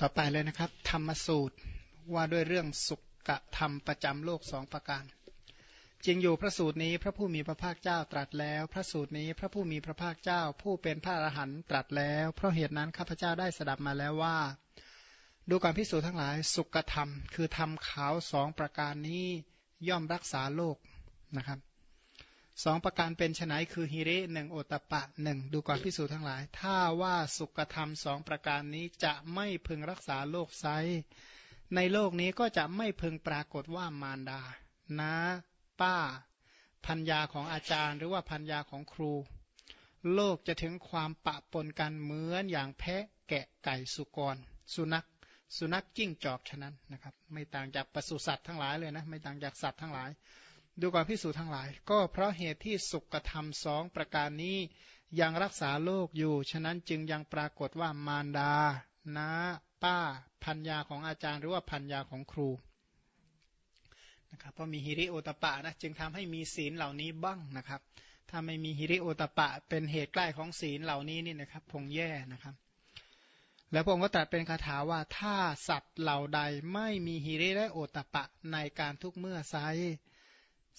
ต่อไปเลยนะครับ ธรรมสูตรว่าด้วยเรื่องสุกธรรมประจำโลกสองประการจริงอยู่พระสูตรนี้พระผู้มีพระภาคเจ้าตรัสแล้ว พระสูตรนี้พระผู้มีพระภาคเจ้าผู้เป็นพระอรหันต์ตรัสแล้ว เพราะเหตุนั้นข้าพเจ้าได้สดับมาแล้วว่า ดูการพิสูจน์ทั้งหลายสุกธรรม คือธรรมขาวสองประการนี้ย่อมรักษาโลกนะครับ สองประการเป็นไนคือฮิริหนึ่งโอตปะหนึ่งดูก่อนพิสูจน์ทั้งหลาย ถ้าว่าสุกธรรมสองประการนี้จะไม่พึงรักษาโลกไซในโลกนี้ก็จะไม่พึงปรากฏว่ามารดานะป้าพัญญาของอาจารย์ หรือว่าพัญญาของครู โลกจะถึงความปะปนกันเหมือนอย่างแพะแกะไก่สุกร สุนัข สุนัขจิ้งจอกฉะนั้นนะครับ ไม่ต่างจากปศุสัตว์ทั้งหลายเลยนะ ไม่ต่างจากสัตว์ทั้งหลาย ดูก่อนพิสูจน์ทั้งหลาย ก็เพราะเหตุที่สุกธรรมสองประการนี้ยังรักษาโลกอยู่ ฉะนั้นจึงยังปรากฏว่ามารดานะป้าพัญญาของอาจารย์หรือว่าพัญญาของครูนะครับเพราะมีฮิริโอตปะนะจึงทำให้มีศีลเหล่านี้บ้างนะครับ ถ้าไม่มีฮิริโอตปะ เป็นเหตุใกล้ของศีลเหล่านี้นี่นะครับคงแย่นะครับ แล้วพระองค์ก็ตรัสเป็นคาถาว่าถ้าสัตว์เหล่าใดไม่มีฮิริและโอตปะในการทุกเมื่อไซ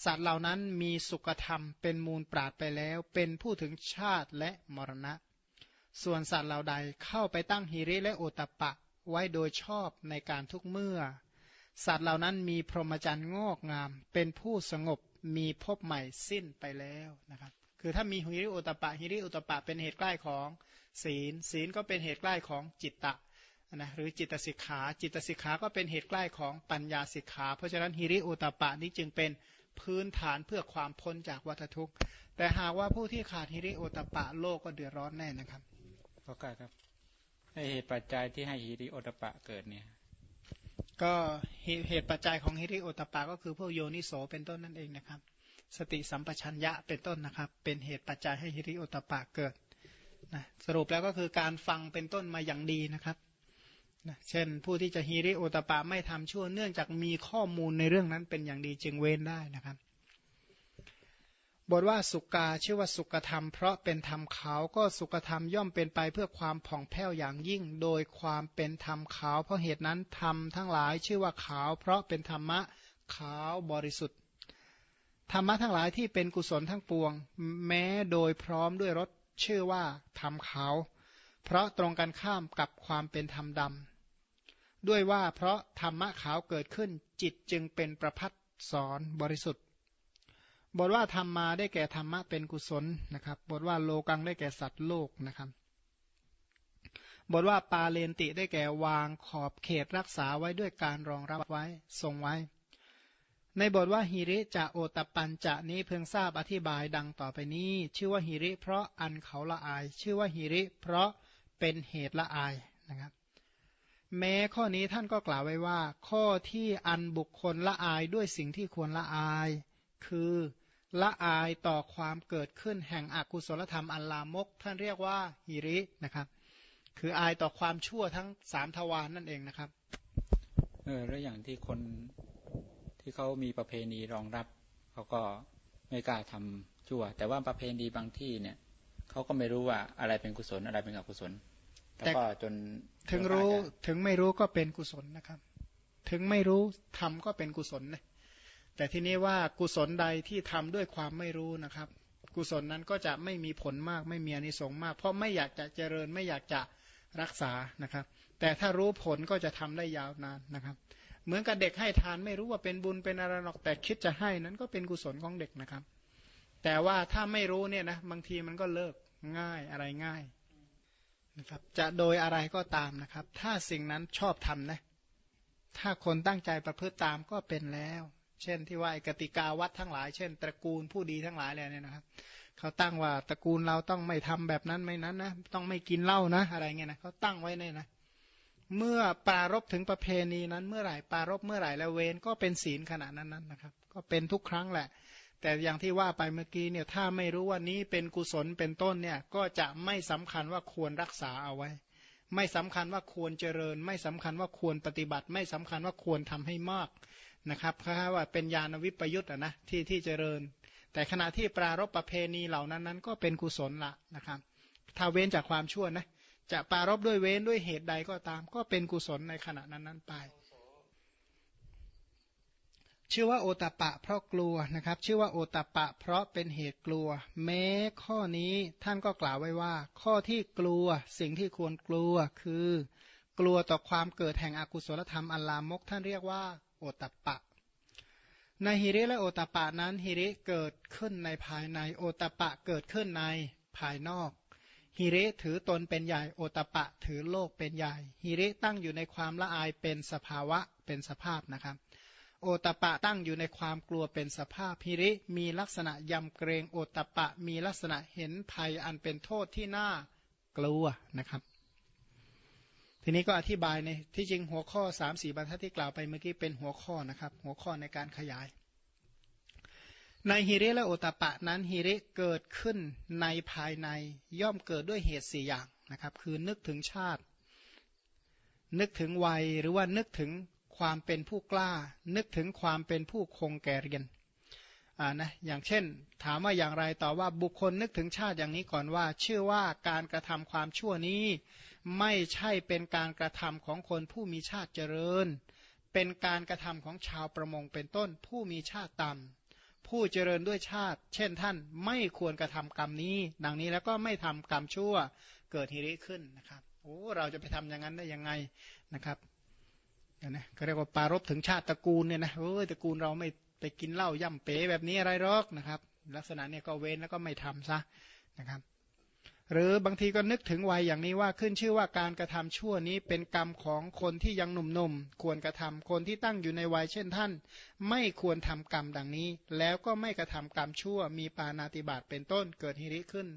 สัตว์เหล่านั้นมีสุขธรรมเป็นมูลปราดไปแล้ว เป็นผู้ถึงชาติและมรณะ ส่วนสัตว์เหล่าใดเข้าไปตั้งฮิริและโอตปะไว้โดยชอบในการทุกเมื่อ สัตว์เหล่านั้นมีพรหมจรรย์งอกงาม เป็นผู้สงบมีพบใหม่สิ้นไปแล้วนะครับ คือถ้ามีฮิริโอตปะฮิริโอตปะเป็นเหตุใกล้ของศีล ศีลก็เป็นเหตุใกล้ของจิตตะนะหรือจิตสิกขา จิตสิกขาก็เป็นเหตุใกล้ของปัญญาสิกขา เพราะฉะนั้นฮิริโอตปะนี้จึงเป็น พื้นฐานเพื่อความพ้นจากวัฏทุกข์ แต่หากว่าผู้ที่ขาดฮิริโอตปะโลกก็เดือดร้อนแน่นะครับก็กครับเหตุปัจจัยที่ให้ฮิริโอตปะเกิดเนี่ย ก็เหตุปัจจัยของฮิริโอตปะก็คือพวกโยนิโสเป็นต้นนั่นเองนะครับ สติสัมปชัญญะเป็นต้นนะครับ เป็นเหตุปัจจัยให้ฮิริโอตปะเกิดนะสรุปแล้วก็คือการฟังเป็นต้นมาอย่างดีนะครับ นะเช่นผู้ที่จะฮิริโอตปะไม่ทำชั่วเนื่องจากมีข้อมูลในเรื่องนั้นเป็นอย่างดีจึงเว้นได้นะครับ บทว่าสุกาชื่อว่าสุกธรรม เพราะเป็นธรรมขาวก็สุกธรรมย่อมเป็นไปเพื่อความผ่องแผ้วอย่างยิ่ง โดยความเป็นธรรมขาว เพราะเหตุนั้นธรรมทั้งหลายชื่อว่าขาว เพราะเป็นธรรมะขาวบริสุทธิ์ธรรมะทั้งหลายที่เป็นกุศลทั้งปวง แม้โดยพร้อมด้วยรสชื่อว่าธรรมขาว เพราะตรงกันข้ามกับความเป็นธรรมดำ ด้วยว่าเพราะธรรมะขาวเกิดขึ้นจิตจึงเป็นประพัดสอนบริสุทธิ์ บทว่าธรรมมาได้แก่ธรรมะเป็นกุศลนะครับ บทว่าโลกังได้แก่สัตว์โลกนะครับ บทว่าปาเลนติได้แก่วางขอบเขตรักษาไว้ด้วยการรองรับไว้ทรงไว้ ในบทว่าฮิริจะโอตปัญจะนี้เพิ่งทราบอธิบายดังต่อไปนี้ ชื่อว่าฮิริเพราะอันเขาละอาย ชื่อว่าฮิริเพราะเป็นเหตุละอายนะครับ แม้ข้อนี้ท่านก็กล่าวไว้ว่า ข้อที่อันบุคคลละอายด้วยสิ่งที่ควรละอาย คือละอายต่อความเกิดขึ้นแห่งอกุศลธรรมอันลามก ท่านเรียกว่าหิรินะครับ คืออายต่อความชั่วทั้งสามทวารนนั่นเองนะครับเออแล้วอย่างที่คนที่เขามีประเพณีรองรับเขาก็ไม่กล้าทำชั่ว แต่ว่าประเพณีบางที่เนี่ยเขาก็ไม่รู้ว่าอะไรเป็นกุศลอะไรเป็นอกุศล แต่ก็จนถึงรู้ถึงไม่รู้ก็เป็นกุศลนะครับ ถึงไม่รู้ทำก็เป็นกุศลนะแต่ทีนี้ว่ากุศลใดที่ทำด้วยความไม่รู้นะครับ กุศลนั้นก็จะไม่มีผลมากไม่มีอนิสงส์มาก เพราะไม่อยากจะเจริญไม่อยากจะรักษานะครับ แต่ถ้ารู้ผลก็จะทำได้ยาวนานนะครับ เหมือนกับเด็กให้ทานไม่รู้ว่าเป็นบุญเป็นอะไรหรอกแต่คิดจะให้นั้นก็เป็นกุศลของเด็กนะครับ แต่ว่าถ้าไม่รู้เนี่ยนะบางทีมันก็เลิกง่ายอะไรง่าย นะครับจะโดยอะไรก็ตามนะครับ ถ้าสิ่งนั้นชอบทำนะถ้าคนตั้งใจประพฤติตามก็เป็นแล้ว เช่นที่ว่ากติกาวัดทั้งหลาย เช่น ตระกูลผู้ดีทั้งหลายเลยเนี่ยนะครับเขาตั้งว่าตระกูลเราต้องไม่ทำแบบนั้นไม่นั้นนะต้องไม่กินเหล้านะ อะไรเงี้ยนะเขาตั้งไว้เนี่ยนะเมื่อปารบถึงประเพณีนั้นเมื่อไหร่ปารบเมื่อไหร่แล้วเวรก็เป็นศีลขนาดนั้นนั้นนะครับ ก็เป็นทุกครั้งแหละ แต่อย่างที่ว่าไปเมื่อกี้เนี่ยถ้าไม่รู้ว่านี้เป็นกุศลเป็นต้นเนี่ยก็จะไม่สำคัญว่าควรรักษาเอาไว้ ไม่สำคัญว่าควรเจริญ ไม่สำคัญว่าควรปฏิบัติ ไม่สำคัญว่าควรทำให้มากนะครับคล้าว่าเป็นญาณวิปยุตนะที่ที่เจริญ แต่ขณะที่ปรารบประเพณีเหล่านั้นนั้นก็เป็นกุศลละนะครับ ถ้าเว้นจากความชั่วนะจะปรารบด้วยเว้นด้วยเหตุใดก็ตาม ก็เป็นกุศลในขณะนั้นนั้นไป ชื่อว่าโอตปะเพราะกลัวนะครับ ชื่อว่าโอตปะเพราะเป็นเหตุกลัว แม้ข้อนี้ท่านก็กล่าวไว้ว่า ข้อที่กลัวสิ่งที่ควรกลัวคือ กลัวต่อความเกิดแห่งอกุศลธรรมอัลลามกท่านเรียกว่า โอตปะ ในฮิริและโอตปะนั้นฮิริเกิดขึ้นในภายในโอตปะเกิดขึ้นในภายนอกฮิริถือตนเป็นใหญ่โอตปะถือโลกเป็นใหญ่ฮิริตั้งอยู่ในความละอายเป็นสภาวะเป็นสภาพนะครับ โอตปะตั้งอยู่ในความกลัวเป็นสภาพฮิริ มีลักษณะยำเกรงโอตปะ มีลักษณะเห็นภัยอันเป็นโทษที่น่ากลัวนะครับ ทีนี้ก็อธิบายในที่จริงหัวข้อ3ามสี่บรรทัดที่กล่าวไปเมื่อกี้เป็นหัวข้อนะครับ หัวข้อในการขยาย ในฮิริและโอตปะนั้นฮิริเกิดขึ้นในภายในย่อมเกิดด้วยเหตุสี่อย่างนะครับ คือนึกถึงชาติ นึกถึงวัยหรือว่านึกถึง ความเป็นผู้กล้า นึกถึงความเป็นผู้คงแก่เรียนอ่านะอย่างเช่น ถามว่าอย่างไรต่อว่าบุคคลนึกถึงชาติอย่างนี้ก่อนว่าเชื่อว่าการกระทำความชั่วนี้ ไม่ใช่เป็นการกระทำของคนผู้มีชาติเจริญ เป็นการกระทำของชาวประมงเป็นต้น ผู้มีชาติต่ำผู้เจริญด้วยชาติ เช่นท่านไม่ควรกระทำกรรมนี้ ดังนี้แล้วก็ไม่ทำกรรมชั่วเกิดฮิริขึ้นนะครับโอ้เราจะไปทำอย่างนั้นได้ยังไงนะครับ นะก็เรียกว่าปารบถึงชาติตระกูลเนี่ยนะเออตระกูลเราไม่ไปกินเหล้าย่ำเป๋แบบนี้อะไรหรอกนะครับ ลักษณะเนี้ยก็เว้นแล้วก็ไม่ทำซะนะครับ หรือบางทีก็นึกถึงวัยอย่างนี้ว่าขึ้นชื่อว่าการกระทำชั่วนี้เป็นกรรมของคนที่ยังหนุ่มๆควรกระทำคนที่ตั้งอยู่ในวัยเช่นท่าน ไม่ควรทำกรรมดังนี้ แล้วก็ไม่กระทำกรรมชั่ว มีปานาติบาตเป็นต้นเกิดฮิริขึ้น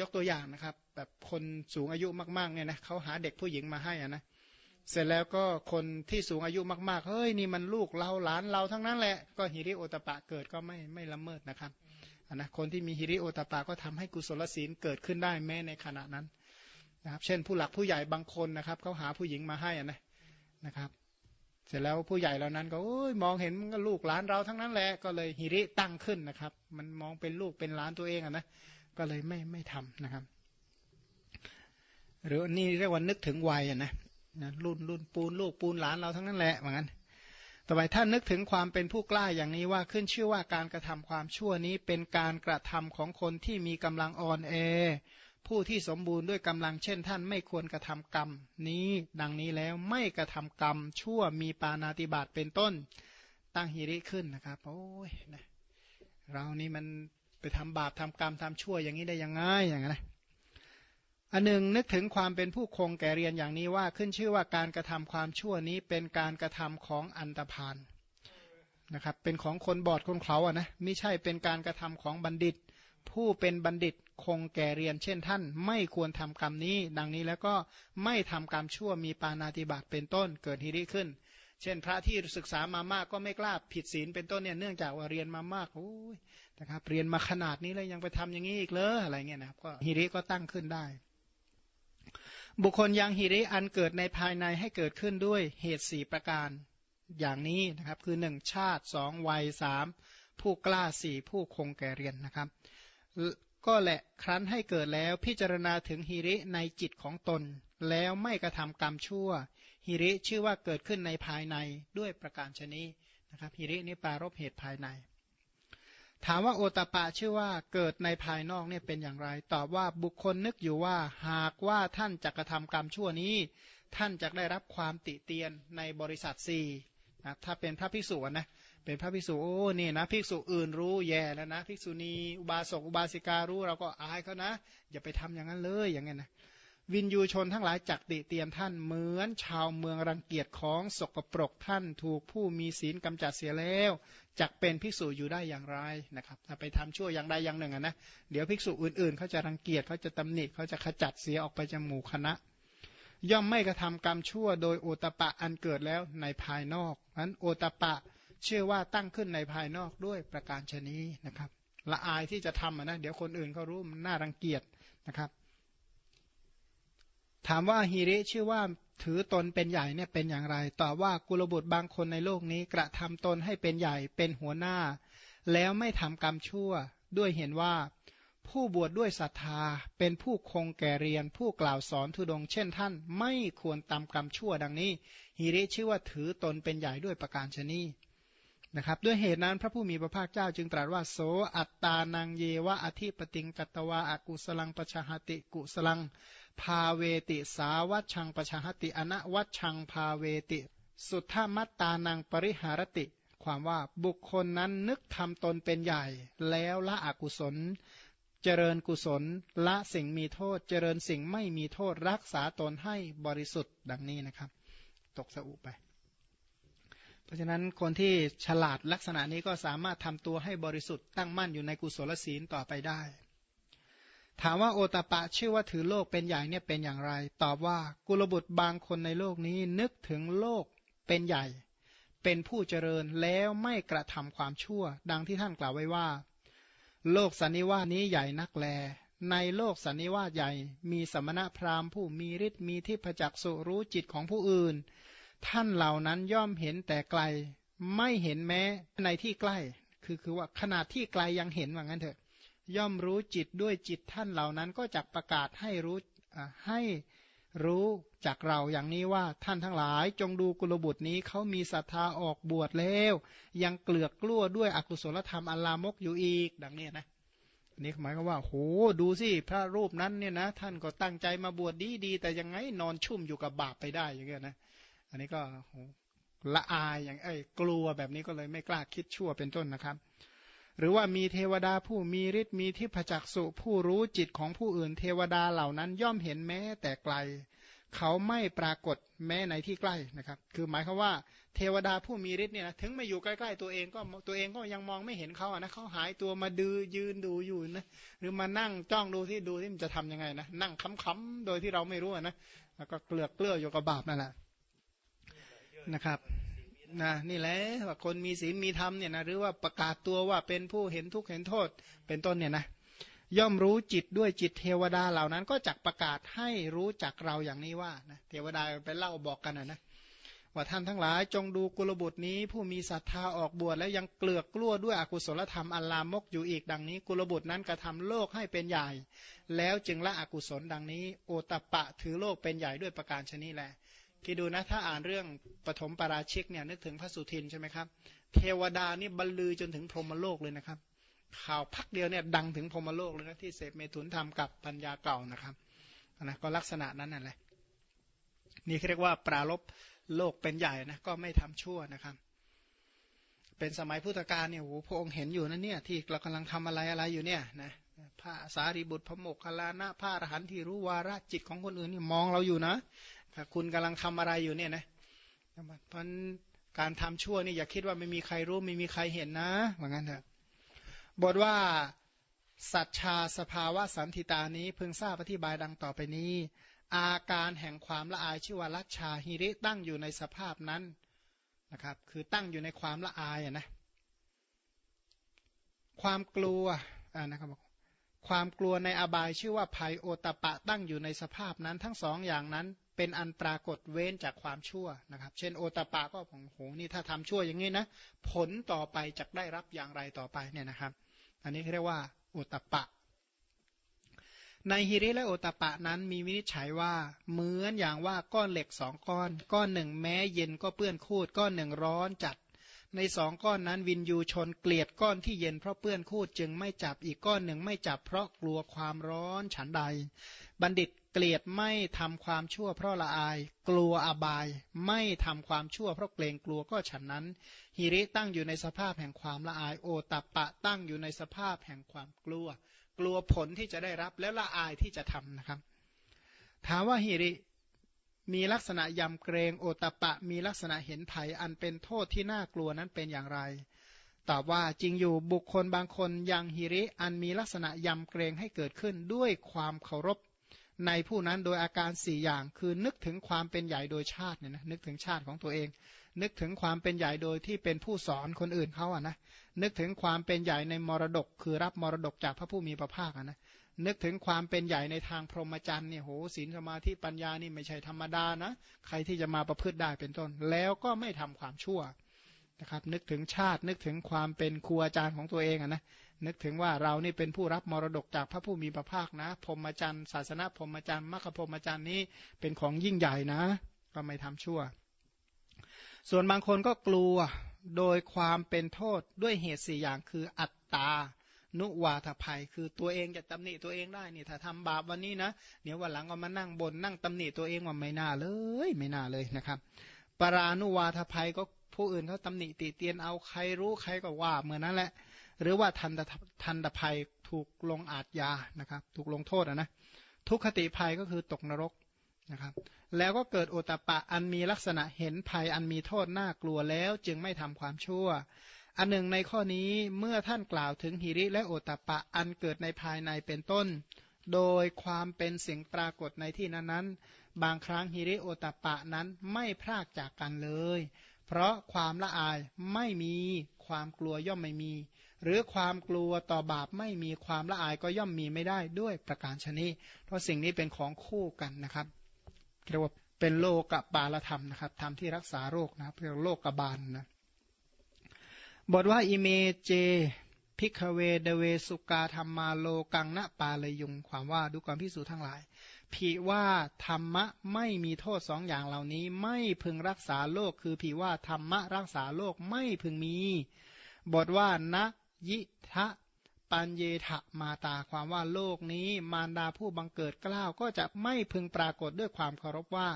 ยกตัวอย่างนะครับ แบบคนสูงอายุมากๆเนี่ยนะเขาหาเด็กผู้หญิงมาให้อะนะ เสร็จแล้วก็คนที่สูงอายุมาก ๆ เฮ้ยนี่มันลูกเราหลานเราทั้งนั้นแหละ ก็ฮิริโอตปะเกิดก็ไม่ไม่ละเมิดนะครับนะคนที่มีฮิริโอตปาก็ทำให้กุศลศีลเกิดขึ้นได้แม้ในขณะนั้นนะครับเช่นผู้หลักผู้ใหญ่บางคนนะครับเขาหาผู้หญิงมาให้นะนะครับ เสร็จแล้วผู้ใหญ่เหล่านั้นก็มองเห็นมันก็ลูกหลานเราทั้งนั้นแหละก็เลยฮิริตั้งขึ้นนะครับ มันมองเป็นลูกเป็นหลานตัวเองอะนะก็เลยไม่ไม่ทำนะครับ หรือนี่เรียกว่านึกถึงวัยอะนะ นะรุ่นรุ่นปูนลูกปูนหลานเราทั้งนั้นแหละเหมือนกันต่อไปถ้านึกถึงความเป็นผู้กล้าอย่างนี้ว่าขึ้นชื่อว่าการกระทำความชั่วนี้เป็นการกระทำของคนที่มีกำลังอ่อนแอ ผู้ที่สมบูรณ์ด้วยกำลังเช่น ท่านไม่ควรกระทำกรรม นี้ดังนี้แล้วไม่กระทำกรรม ชั่วมีปานาติบาตเป็นต้น ตั้งฮิริขึ้นนะครับโอ้ยนะเรานี่มันไปทำบาปทำกรรมทำชั่วอย่างนี้ได้ยังไงอย่างนั้น อันหนึ่งนึกถึงความเป็นผู้คงแก่เรียนอย่างนี้ว่าขึ้นชื่อว่าการกระทำความชั่วนี้เป็นการกระทำของอันตรพานนะครับ เป็นของคนบอดคนเขาอะนะไม่ใช่เป็นการกระทำของบัณฑิต ผู้เป็นบัณฑิตคงแก่เรียน เช่นท่าน ไม่ควรทำกรรมนี้ ดังนี้แล้วก็ไม่ทำกรรมชั่วมีปานาติบาตเป็นต้นเกิดฮิริขึ้น เช่น พระที่ศึกษามามากก็ไม่กล้าผิดศีลเป็นต้นเนี่ยเนื่องจากว่าเรียนมามากโอ้ยนะครับ เรียนมาขนาดนี้แล้วยังไปทำอย่างนี้อีกเลยอะไรเงี้ยนะครับก็ฮิริก็ตั้งขึ้นได้ บุคคลยังหิริอันเกิดในภายในให้เกิดขึ้นด้วยเหตุสี่ประการอย่างนี้นะครับ คือหนึ่งชาติสองวัยสามผู้กล้าสี่ผู้คงแก่เรียนนะครับ ก็แหละครั้นให้เกิดแล้วพิจารณาถึงหิริในจิตของตน แล้วไม่กระทำกรรมชั่วหิริชื่อว่าเกิดขึ้นในภายในด้วยประการชนี้นะครับหิรินี้ปารบเหตุภายใน ถามว่าโอตปะชื่อว่าเกิดในภายนอกเนี่ยเป็นอย่างไร ตอบว่าบุคคลนึกอยู่ว่าหากว่าท่านจะกระทำกรรมชั่วนี้ ท่านจะได้รับความติเตียนในบริษัทสี่นะถ้าเป็นพระภิกษุนะเป็นพระภิกษุโอ้นี่นะภิกษุอื่นรู้แย่แล้วนะภิกษุณีอุบาสกอุบาสิการู้เราก็อายเขานะ อย่าไปทำอย่างนั้นเลยอย่างเงี้ยนะ วินยูชนทั้งหลายจักติเตียนท่านเหมือนชาวเมืองรังเกียจของสกปรกท่านถูกผู้มีศีลกำจัดเสียแล้วจักเป็นภิกษุอยู่ได้อย่างไรนะครับถ้าไปทำชั่วอย่างใดอย่างหนึ่งนะเดี๋ยวภิกษุอื่นๆเขาจะรังเกียจเขาจะตำหนิเขาจะขจัดเสียออกไปจากหมู่คณะ ย่อมไม่กระทำกรรมชั่วโดยโอตปะอันเกิดแล้วในภายนอกนั้นโอตปะเชื่อว่าตั้งขึ้นในภายนอกด้วยประการชนีนะครับละอายที่จะทำนะเดี๋ยวคนอื่นเขารู้มันน่ารังเกียจนะครับ ถามว่าฮิริชื่อว่าถือตนเป็นใหญ่เนี่ยเป็นอย่างไรตอบว่ากุลบุตรบางคนในโลกนี้กระทำตนให้เป็นใหญ่เป็นหัวหน้า แล้วไม่ทำกรรมชั่ว ด้วยเห็นว่า ผู้บวชดด้วยศรัทธา เป็นผู้คงแก่เรียน ผู้กล่าวสอนทุดง เช่นท่าน ไม่ควรตามกรรมชั่วดังนี้ฮิริชื่อว่าถือตนเป็นใหญ่ด้วยประการชนี นะครับด้วยเหตุนั้นพระผู้มีพระภาคเจ้าจึงตรัสว่าโสอัตตานังเยวะอธิปติงกัตวาอากุสลังปชาหติกุสลังพาเวติสาวัชชังปชาหติอนวัชชังพาเวติ สุทธมัตตานังปริหารติ ความว่าบุคคลนั้นนึกทำตนเป็นใหญ่ แล้วละอกุศล เจริญกุศล ละสิ่งมีโทษ เจริญสิ่งไม่มีโทษรักษาตนให้บริสุทธิ์ดังนี้นะครับ ตกสะอุไป พราะฉะนั้นคนที่ฉลาดลักษณะนี้ก็สามารถทำตัวให้บริสุทธิ์ตั้งมั่นอยู่ในกุศลศีลต่อไปได้ ถามว่าโอตปะชื่อว่าถือโลกเป็นใหญ่เนี่ยเป็นอย่างไร ตอบว่ากุลบุตรบางคนในโลกนี้นึกถึงโลกเป็นใหญ่ เป็นผู้เจริญแล้วไม่กระทำความชั่ว ดังที่ท่านกล่าวไว้ว่า โลกสันนิวาสนี้ใหญ่นักแลในโลกสันนิวาสใหญ่ มีสมณะพราหมณ์ผู้มีฤทธิ์มีทิพจักสุรู้จิตของผู้อื่น ท่านเหล่านั้นย่อมเห็นแต่ไกล ไม่เห็นแม้ในที่ใกล้ คือคือว่าขนาดที่ไกลยังเห็นว่างั้นเถอะ ย่อมรู้จิตด้วยจิตท่านเหล่านั้นก็จักประกาศให้รู้ให้รู้จากเราอย่างนี้ว่าท่านทั้งหลายจงดูกุลบุตรนี้เขามีศรัทธาออกบวชแล้ว ยังเกลือกกลั้วด้วยอกุศลธรรมอัลลามกอยู่อีก ดังนี้นะนี่หมายความว่าโหดูสิพระรูปนั้นเนี่ยนะ ท่านก็ตั้งใจมาบวชดีดีแต่ยังไงนอนชุ่มอยู่กับบาปไปได้อย่างเงี้ยนะ อันนี้ก็ละอายอย่างเอ้ยกลัวแบบนี้ก็เลยไม่กล้าคิดชั่วเป็นต้นนะครับ หรือว่ามีเทวดาผู้มีฤทธิ์มีทิพจักสุผู้รู้จิตของผู้อื่น เทวดาเหล่านั้นย่อมเห็นแม้แต่ไกล เขาไม่ปรากฏแม้ในที่ใกล้นะครับ คือหมายความว่าเทวดาผู้มีฤทธิ์เนี่ยนะถึงมาอยู่ใกล้ๆตัวเองก็ตัวเองก็ยังมองไม่เห็นเขาอะนะเขาหายตัวมาดือยืนดูอยู่นะหรือมานั่งจ้องดูที่ดูที่มันจะทํำยังไงนะนั่งค้ำๆโดยที่เราไม่รู้นะแล้วก็เกลือกเกลืออยู่กับบาปนั่นแหละ นะครับนะนี่แหละว่าคนมีศีลมีธรรมเนี่ยนะหรือว่าประกาศตัวว่าเป็นผู้เห็นทุกข์เห็นโทษเป็นต้นเนี่ยนะย่อมรู้จิตด้วยจิตเทวดาเหล่านั้น ก็จักประกาศให้รู้จักเราอย่างนี้ว่านะเทวดาไปเล่าบอกกันนะนะว่าท่านทั้งหลายจงดูกุลบุตรนี้ ผู้มีศรัทธาออกบวชแล้วยังเกลือกกลั้วด้วยอกุศลธรรมอัลลามกอยู่อีกดังนี้ กุลบุตรนั้นกระทาโลกให้เป็นใหญ่ แล้วจึงละอกุศลดังนี้ โอตปะถือโลกเป็นใหญ่ด้วยประการชนิดแหละ คิดดูนะถ้าอ่านเรื่องปฐมปราชิกเนี่ยนึกถึงพระสุทินใช่ไหมครับ เทวดานี่บรรลือจนถึงพรหมโลกเลยนะครับ ข่าวพักเดียวเนี่ยดังถึงพรหมโลกเลยนะที่เสพเมถุนธรรมกับปัญญาเก่านะครับนะก็ลักษณะนั้นนั่นแหละนี่เรียกว่าปราลบโลกเป็นใหญ่นะก็ไม่ทำชั่วนะครับ เป็นสมัยพุทธกาลเนี่ยโอ้พระองค์เห็นอยู่นะเนี่ยที่เรากำลังทำอะไรอะไรอยู่เนี่ยนะพระสารีบุตรพระโมกขลานะพระอรหันต์ที่รู้วาระจิตของคนอื่นนี่มองเราอยู่นะ ถ้าคุณกำลังทำอะไรอยู่เนี่ยนะเพราะการทำชั่วนี่อย่าคิดว่าไม่มีใครรู้ไม่มีใครเห็นนะเหมือนกันเถอะบทว่าสัจชาสภาวะสันติตานี้พิ่งทราบอธิบายดังต่อไปนี้ อาการแห่งความละอายชื่อว่าลัชชาฮิริตั้งอยู่ในสภาพนั้นนะครับ คือตั้งอยู่ในความละอายนะความกลัวอ่านะครับความกลัวในอบายชื่อว่าภัยโอตปะตั้งอยู่ในสภาพนั้นทั้งสองอย่างนั้น เป็นอันปรากฏเว้นจากความชั่วนะครับ เช่นโอตปะก็ของโหนี่ถ้าทำชั่วอย่างนี้นะ ผลต่อไปจะได้รับอย่างไรต่อไปเนี่ยนะครับ อันนี้เรียกว่าโอตปะ ในฮิริและโอตปะนั้นมีวินิจฉัยว่าเหมือนอย่างว่าก้อนเหล็กสองก้อน ก้อนหนึ่งแม้เย็นก็เปื้อนคูดก้อนหนึ่งร้อนจัดในสองก้อนนั้นวินยูชนเกลียดก้อนที่เย็นเพราะเปื้อนคูดจึงไม่จับอีกก้อนหนึ่งไม่จับเพราะกลัวความร้อนฉันใด บัณฑิต เกลียดไม่ทำความชั่วเพราะละอาย กลัวอบาย ไม่ทำความชั่วเพราะเกรงกลัวก็ฉันนั้นฮิริตั้งอยู่ในสภาพแห่งความละอาย โอตัปปะตั้งอยู่ในสภาพแห่งความกลัว กลัวผลที่จะได้รับแล้วละอายที่จะทำนะครับ ถามว่าฮิริมีลักษณะยำเกรงโอตปะ มีลักษณะเห็นภัยอันเป็นโทษที่น่ากลัวนั้นเป็นอย่างไร ตอบว่าจริงอยู่บุคคลบางคนยังฮิริอันมีลักษณะยำเกรงให้เกิดขึ้นด้วยความเคารพ ในผู้นั้นโดยอาการสี่อย่างคือนึกถึงความเป็นใหญ่โดยชาติเนี่ยนะนึกถึงชาติของตัวเอง นึกถึงความเป็นใหญ่โดยที่เป็นผู้สอนคนอื่นเขาอะนะนึกถึงความเป็นใหญ่ในมรดก คือรับมรดกจากพระผู้มีพระภาคอะนะนึกถึงความเป็นใหญ่ในทางพรหมจรรย์เนี่ยโหศีลสมาธิปัญญานี่ไม่ใช่ธรรมดานะใครที่จะมาประพฤติได้เป็นต้น แล้วก็ไม่ทำความชั่วนะครับนึกถึงชาตินึกถึงความเป็นครูอาจารย์ของตัวเองอะนะ นึกถึงว่าเรานี่เป็นผู้รับมรดกจากพระผู้มีพระภาคนะพรมจรรย์ศาสนาพรมจรรย์มรรคพรมจรรย์นี้เป็นของยิ่งใหญ่นะ ก็ไม่ทำชั่ว ส่วนบางคนก็กลัวโดยความเป็นโทษด้วยเหตุสี่อย่างคืออัตตา นุวาทภัย คือตัวเองจะตำหนิตัวเองได้นี่ถ้าทำบาปวันนี้นะเดี๋ยววันหลังก็มานั่งบนนั่งตำหนิตัวเองว่าไม่น่าเลยไม่น่าเลยนะครับ ปรานุวาทภัยก็ผู้อื่นเขาตำหนิติเตียนเอาใครรู้ใครก็ว่าเหมือนนั้นแหละ หรือว่าทันทันตภัยถูกลงอาทยานะครับ ถูกลงโทษนะทุกขติภัยก็คือตกนรกนะครับแล้วก็เกิดโอตปะอันมีลักษณะเห็นภัยอันมีโทษน่ากลัวแล้วจึงไม่ทำความชั่ว อันหนึ่งในข้อนี้เมื่อท่านกล่าวถึงหิริและโอตปะอันเกิดในภายในเป็นต้น โดยความเป็นสิ่งปรากฏในที่นั้นๆ บางครั้งหิริโอตตัปปะนั้นไม่พรากจากกันเลย เพราะความละอายไม่มีความกลัวย่อมไม่มี หรือความกลัวต่อบาปไม่มีความละอายก็ย่อมมีไม่ได้ด้วยประการฉะนี้เพราะสิ่งนี้เป็นของคู่กันนะครับเรียกว่าเป็นโลกบาลธรรมนะครับธรรมที่รักษาโลกนะครับเรียกโลกบาลนะบทว่าอิเมเจ ภิกขเวเทฺวสุกฺกาธมฺมาโลกังณปาลยุง ความว่าดูความพิสูจน์ทั้งหลายผีว่าธรรมะไม่มีโทษสองอย่างเหล่านี้ ไม่พึงรักษาโลกคือผีว่าธรรมะรักษาโลกไม่พึงมี บทว่านะ ยิทะปัญเยทะมาตาความว่าโลกนี้ มารดาผู้บังเกิดกล้าวก็จะไม่พึงปรากฏด้วยความเคารพว่า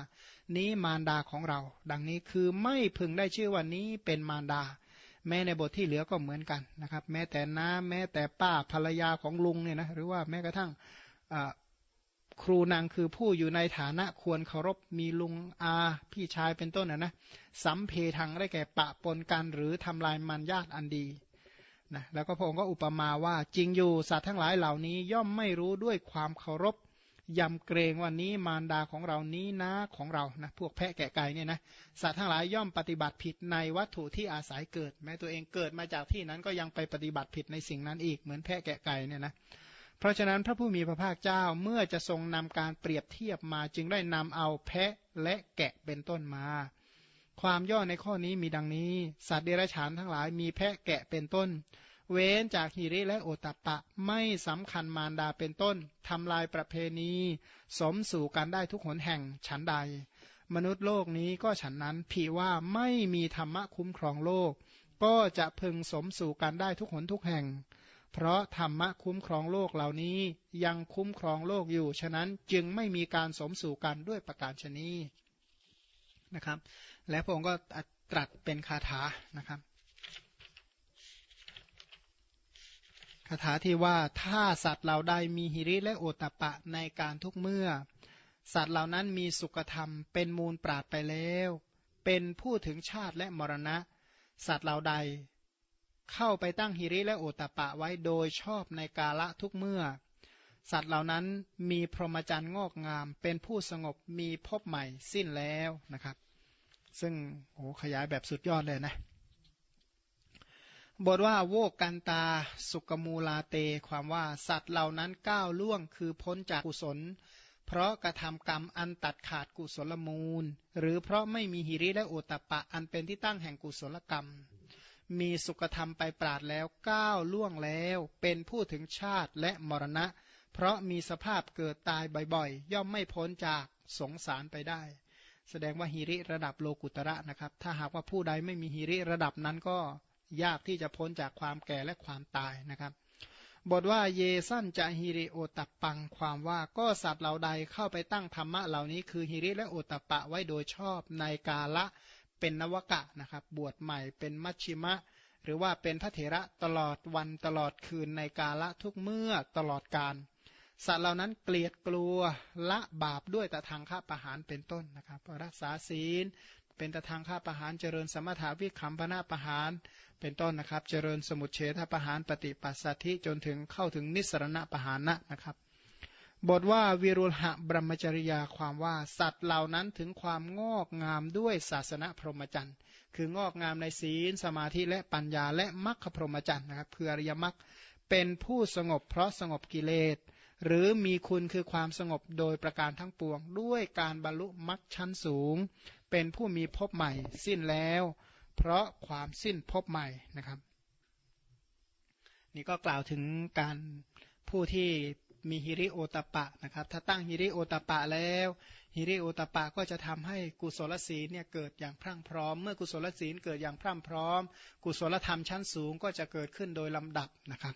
นี้มารดาของเรา ดังนี้คือไม่พึงได้ชื่อว่านี้เป็นมารดา แม้ในบทที่เหลือก็เหมือนกันนะครับ แม้แต่น้าแม้แต่ป้าภรรยาของลุงเนี่ยนะหรือว่าแม้กระทั่งครูนางคือผู้อยู่ในฐานะควรเคารพมีลุงอาพี่ชายเป็นต้นนะนะสัมเพทังได้แก่ปะปนกันหรือทำลายมันญาติอันดี นะแล้วก็พระองค์ก็อุปมาว่าจริงอยู่สัตว์ทั้งหลายเหล่านี้ ย่อมไม่รู้ด้วยความเคารพยำเกรงว่านี้มารดาของเรานี้นะของเรานะพวกแพะแกะไก่เนี่ยนะสัตว์ทั้งหลายย่อมปฏิบัติผิดในวัตถุที่อาศัยเกิด แม้ตัวเองเกิดมาจากที่นั้นก็ยังไปปฏิบัติผิดในสิ่งนั้นอีกเหมือนแพะแกะไก่เนี่ยนะเพราะฉะนั้นพระผู้มีพระภาคเจ้าเมื่อจะทรงนำการเปรียบเทียบมาจึงได้นำเอาแพะและแกะเป็นต้นมา ความย่อในข้อนี้มีดังนี้ สัตว์เดรัจฉานทั้งหลายมีแพะแกะเป็นต้น เว้นจากหิริและโอตปะไม่สำคัญมารดาเป็นต้นทำลายประเพณี สมสู่กันได้ทุกหนแห่งฉันใด มนุษย์โลกนี้ก็ฉันนั้นผีว่าไม่มีธรรมะคุ้มครองโลก ก็จะพึงสมสู่กันได้ทุกหนทุกแห่ง เพราะธรรมะคุ้มครองโลกเหล่านี้ยังคุ้มครองโลกอยู่ ฉะนั้นจึงไม่มีการสมสู่กันด้วยประการชนี นะครับ และพระองค์ก็ตรัสเป็นคาถานะครับคาถาที่ว่าถ้าสัตว์เราใดมีหิริและโอตปะในการทุกเมื่อ สัตว์เหล่านั้นมีสุขธรรม เป็นมูลปราดไปแล้ว เป็นผู้ถึงชาติและมรณะ สัตว์เหล่าใด เข้าไปตั้งหิริและโอตปะไว้โดยชอบในกาละทุกเมื่อ สัตว์เหล่านั้นมีพรหมจรรย์งอกงาม เป็นผู้สงบมีพบใหม่สิ้นแล้วนะครับ ซึ่งโอ้ขยายแบบสุดยอดเลยนะ บทว่าโวกันตาสุกมูลาเต ความว่าสัตว์เหล่านั้นก้าวล่วงคือพ้นจากกุศล เพราะกระทำกรรมอันตัดขาดกุศลมูล หรือเพราะไม่มีหิริและโอตปะอันเป็นที่ตั้งแห่งกุศลกรรมมีสุขธรรมไปปราดแล้วก้าวล่วงแล้ว เป็นผู้ถึงชาติและมรณะ เพราะมีสภาพเกิดตายบ่อยๆ ย่อมไม่พ้นจากสงสารไปได้ แสดงว่าหิริระดับโลกุตระนะครับ ถ้าหากว่าผู้ใดไม่มีหิริระดับนั้นก็ยากที่จะพ้นจากความแก่และความตายนะครับ บทว่าเยสั้นจะฮิริโอตัปังความว่าก็สัตว์เหล่าใดเข้าไปตั้งธรรมะเหล่านี้คือฮิริและโอตัปปะไว้โดยชอบในกาละเป็นนวกะนะครับ บวชใหม่เป็นมัชชิมะ หรือว่าเป็นพระเถระตลอดวันตลอดคืนในกาละทุกเมื่อตลอดการ สัตว์เหล่านั้นเกลียดกลัวละบาปด้วยแต่ทางข้าประหารเป็นต้นนะครับรักษาศีลเป็นแต่ทางข้าประหารเจริญสมถาวิคัมพนาประหารเป็นต้นนะครับ เจริญสมุทเฉทประหารปฏิปัสสัธิจนถึงเข้าถึงนิสรณะประหารนะนะครับ บทว่าวิรุหะบรมจริยาความว่าสัตว์เหล่านั้นถึงความงอกงามด้วยศาสนาพรหมจรรย์คืองอกงามในศีลสมาธิและปัญญาและมรรคพรหมจรรย์นะครับคืออริยมรรคเป็นผู้สงบเพราะสงบกิเลส หรือมีคุณคือความสงบโดยประการทั้งปวง ด้วยการบรรลุมรรคชั้นสูง เป็นผู้มีพบใหม่ สิ้นแล้ว เพราะความสิ้นพบใหม่นะครับ นี่ก็กล่าวถึงการผู้ที่มีฮิริโอตปะนะครับ ถ้าตั้งฮิริโอตปะแล้วฮิริโอตปะก็จะทำให้กุศลศีลเนี่ยเกิดอย่างพรั่งพร้อม เมื่อกุศลศีลเกิดอย่างพรั่งพร้อม กุศลธรรมชั้นสูงก็จะเกิดขึ้นโดยลำดับนะครับ